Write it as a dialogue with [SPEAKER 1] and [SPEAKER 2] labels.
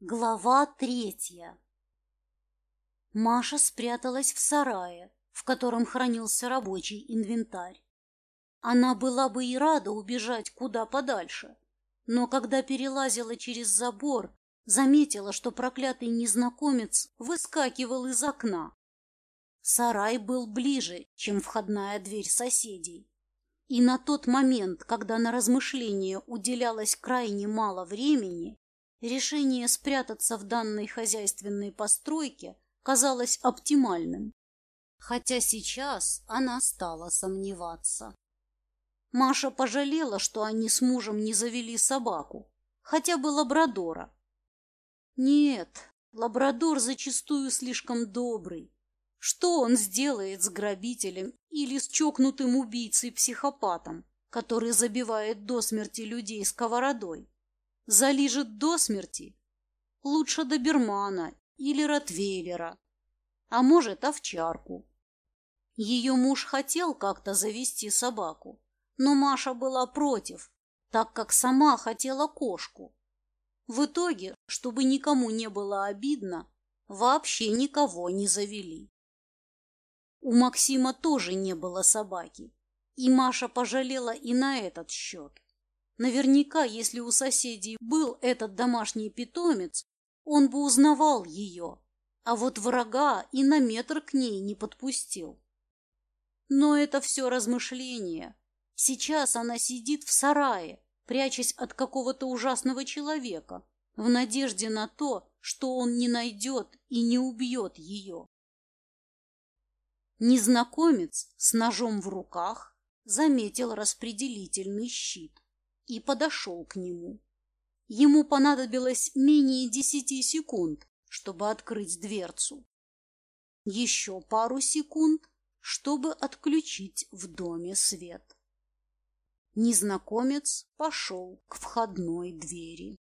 [SPEAKER 1] Глава третья Маша спряталась в сарае, в котором хранился рабочий инвентарь. Она была бы и рада убежать куда подальше, но когда перелазила через забор, заметила, что проклятый незнакомец выскакивал из окна. Сарай был ближе, чем входная дверь соседей. И на тот момент, когда на размышление уделялось крайне мало времени, решение спрятаться в данной хозяйственной постройке казалось оптимальным. Хотя сейчас она стала сомневаться. Маша пожалела, что они с мужем не завели собаку, хотя бы лабрадора. Нет, лабрадор зачастую слишком добрый. Что он сделает с грабителем или с чокнутым убийцей-психопатом, который забивает до смерти людей сковородой? Залижет до смерти? Лучше добермана или ротвейлера, а может, овчарку. Ее муж хотел как-то завести собаку, но Маша была против, так как сама хотела кошку. В итоге, чтобы никому не было обидно, вообще никого не завели. У Максима тоже не было собаки, и Маша пожалела и на этот счет. Наверняка, если у соседей был этот домашний питомец, он бы узнавал ее, а вот врага и на метр к ней не подпустил. Но это все размышления. Сейчас она сидит в сарае, прячась от какого-то ужасного человека, в надежде на то, что он не найдет и не убьет ее. Незнакомец с ножом в руках заметил распределительный щит и подошел к нему. Ему понадобилось менее десяти секунд, чтобы открыть дверцу. Еще пару секунд, чтобы отключить в доме свет. Незнакомец пошел к входной двери.